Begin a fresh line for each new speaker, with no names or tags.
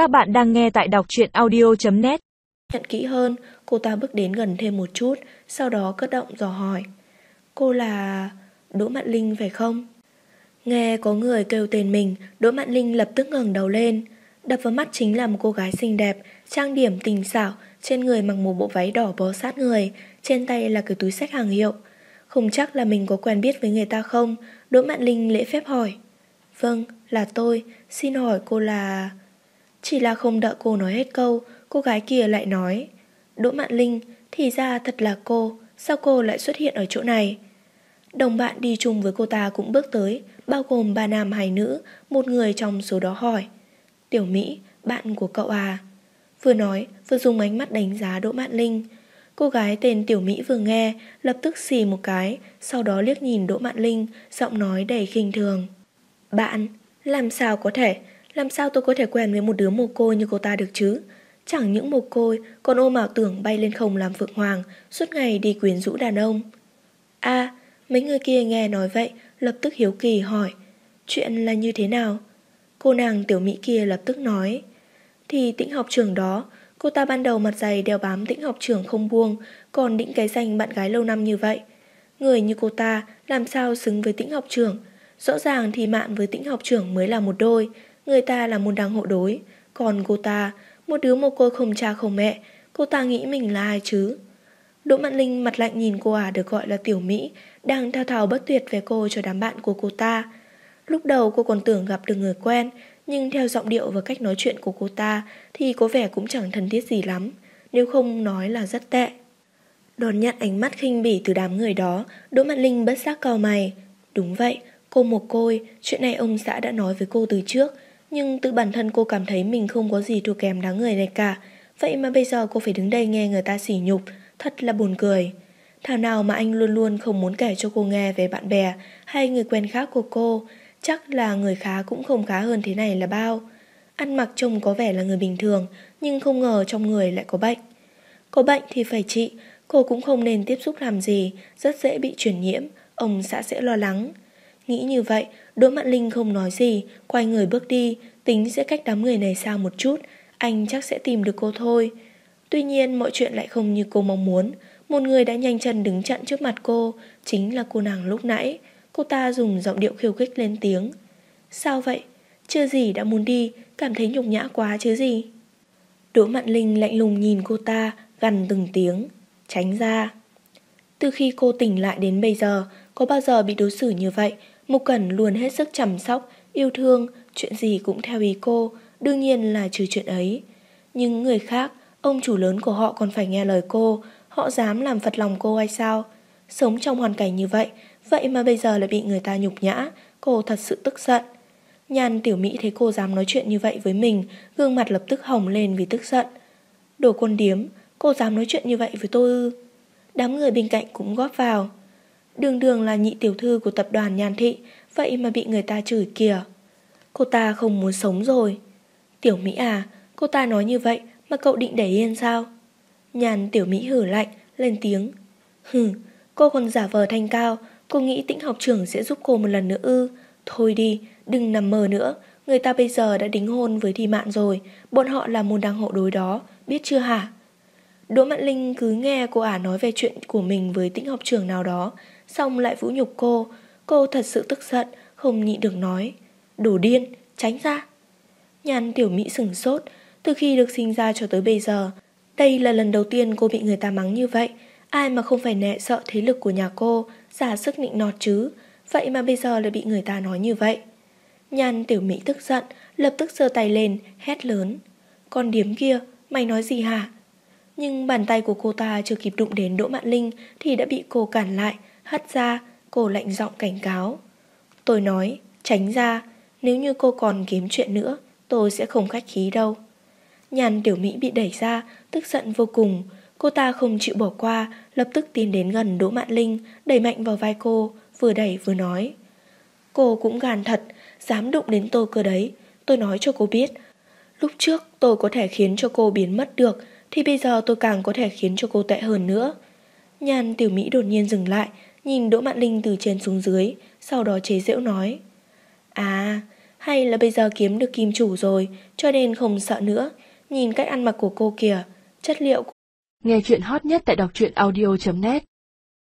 Các bạn đang nghe tại đọc truyện audio.net
Nhận kỹ hơn, cô ta bước đến gần thêm một chút, sau đó cất động dò hỏi. Cô là... Đỗ Mạn Linh phải không? Nghe có người kêu tên mình, Đỗ Mạn Linh lập tức ngẩng đầu lên. Đập vào mắt chính là một cô gái xinh đẹp, trang điểm tình xảo, trên người mặc một bộ váy đỏ bó sát người, trên tay là cái túi sách hàng hiệu. Không chắc là mình có quen biết với người ta không, Đỗ Mạn Linh lễ phép hỏi. Vâng, là tôi, xin hỏi cô là... Chỉ là không đợi cô nói hết câu, cô gái kia lại nói. Đỗ Mạn Linh, thì ra thật là cô, sao cô lại xuất hiện ở chỗ này? Đồng bạn đi chung với cô ta cũng bước tới, bao gồm ba nam hai nữ, một người trong số đó hỏi. Tiểu Mỹ, bạn của cậu à? Vừa nói, vừa dùng ánh mắt đánh giá Đỗ Mạn Linh. Cô gái tên Tiểu Mỹ vừa nghe, lập tức xì một cái, sau đó liếc nhìn Đỗ Mạn Linh, giọng nói đầy khinh thường. Bạn, làm sao có thể, làm sao tôi có thể quen với một đứa mồ côi như cô ta được chứ? Chẳng những mồ côi, còn ôm ảo tưởng bay lên không làm phượng hoàng, suốt ngày đi quyến rũ đàn ông. a mấy người kia nghe nói vậy, lập tức hiếu kỳ hỏi, chuyện là như thế nào? Cô nàng tiểu mỹ kia lập tức nói, thì tĩnh học trường đó, cô ta ban đầu mặt dày đeo bám tĩnh học trường không buông, còn định cái danh bạn gái lâu năm như vậy. Người như cô ta làm sao xứng với tĩnh học trưởng? rõ ràng thì mạn với tĩnh học trưởng mới là một đôi, người ta là môn đăng hộ đối, còn cô ta, một đứa mồ côi không cha không mẹ, cô ta nghĩ mình là ai chứ? Đỗ Mạn Linh mặt lạnh nhìn cô ả được gọi là Tiểu Mỹ, đang thao thao bất tuyệt về cô cho đám bạn của cô ta. Lúc đầu cô còn tưởng gặp được người quen, nhưng theo giọng điệu và cách nói chuyện của cô ta thì có vẻ cũng chẳng thân thiết gì lắm, nếu không nói là rất tệ. Đón nhận ánh mắt khinh bỉ từ đám người đó, Đỗ Mạn Linh bất giác cau mày. Đúng vậy, cô một côi, chuyện này ông xã đã nói với cô từ trước, nhưng tự bản thân cô cảm thấy mình không có gì thua kém đáng người này cả. Vậy mà bây giờ cô phải đứng đây nghe người ta sỉ nhục, Thật là buồn cười. Thảo nào mà anh luôn luôn không muốn kể cho cô nghe về bạn bè hay người quen khác của cô, Chắc là người khá cũng không khá hơn thế này là bao. Ăn mặc trông có vẻ là người bình thường, Nhưng không ngờ trong người lại có bệnh. Có bệnh thì phải trị, Cô cũng không nên tiếp xúc làm gì, Rất dễ bị truyền nhiễm, Ông xã sẽ lo lắng. Nghĩ như vậy, Đỗ Mạn Linh không nói gì, quay người bước đi, tính sẽ cách đám người này xa một chút, anh chắc sẽ tìm được cô thôi. Tuy nhiên mọi chuyện lại không như cô mong muốn, một người đã nhanh chân đứng chặn trước mặt cô, chính là cô nàng lúc nãy. Cô ta dùng giọng điệu khiêu khích lên tiếng. Sao vậy? Chưa gì đã muốn đi, cảm thấy nhục nhã quá chứ gì? Đỗ Mạn Linh lạnh lùng nhìn cô ta, gằn từng tiếng. Tránh ra. Từ khi cô tỉnh lại đến bây giờ, có bao giờ bị đối xử như vậy, Mục Cẩn luôn hết sức chăm sóc, yêu thương, chuyện gì cũng theo ý cô, đương nhiên là trừ chuyện ấy. Nhưng người khác, ông chủ lớn của họ còn phải nghe lời cô, họ dám làm phật lòng cô hay sao? Sống trong hoàn cảnh như vậy, vậy mà bây giờ lại bị người ta nhục nhã, cô thật sự tức giận. Nhan tiểu Mỹ thấy cô dám nói chuyện như vậy với mình, gương mặt lập tức hồng lên vì tức giận. Đồ quân điếm, cô dám nói chuyện như vậy với tôi ư? Đám người bên cạnh cũng góp vào. Đường đường là nhị tiểu thư của tập đoàn nhàn thị, Vậy mà bị người ta chửi kìa. Cô ta không muốn sống rồi. Tiểu Mỹ à Cô ta nói như vậy mà cậu định để yên sao? Nhàn tiểu Mỹ hử lạnh, Lên tiếng. Hừ, cô còn giả vờ thanh cao, Cô nghĩ tĩnh học trưởng sẽ giúp cô một lần nữa ư? Thôi đi, đừng nằm mơ nữa, Người ta bây giờ đã đính hôn với Thi Mạn rồi, Bọn họ là môn đăng hộ đối đó, Biết chưa hả? Đỗ Mạn Linh cứ nghe cô ả nói về chuyện của mình với tĩnh học trưởng nào đó Xong lại vũ nhục cô. Cô thật sự tức giận Không nhịn được nói. Đồ điên, tránh ra. Nhàn tiểu Mỹ sừng sốt Từ khi được sinh ra cho tới bây giờ Đây là lần đầu tiên cô bị người ta mắng như vậy. Ai mà không phải nẹ sợ thế lực của nhà cô Giả sức nịnh nọt chứ? Vậy mà bây giờ lại bị người ta nói như vậy. Nhàn tiểu Mỹ tức giận Lập tức giơ tay lên, hét lớn. Con điếm kia, mày nói gì hả? Nhưng bàn tay của cô ta chưa kịp đụng đến Đỗ Mạn Linh Thì đã bị cô cản lại. Hất ra, cô lạnh giọng cảnh cáo. Tôi nói, tránh ra, nếu như cô còn kiếm chuyện nữa, tôi sẽ không khách khí đâu. Nhàn tiểu Mỹ bị đẩy ra, tức giận vô cùng. Cô ta không chịu bỏ qua, lập tức tiến đến gần Đỗ Mạn Linh, đẩy mạnh vào vai cô, vừa đẩy vừa nói. Cô cũng gàn thật, dám đụng đến tôi cơ đấy. Tôi nói cho cô biết, lúc trước tôi có thể khiến cho cô biến mất được, thì bây giờ tôi càng có thể khiến cho cô tệ hơn nữa. Nhàn tiểu Mỹ đột nhiên dừng lại, Nhìn Đỗ Mạn Linh từ trên xuống dưới Sau đó chế giễu nói À Hay là bây giờ kiếm được kim chủ rồi, cho nên không sợ nữa. Nhìn cách ăn mặc của cô kìa, chất liệu.
Nghe chuyện hot nhất tại đọc truyện audio.net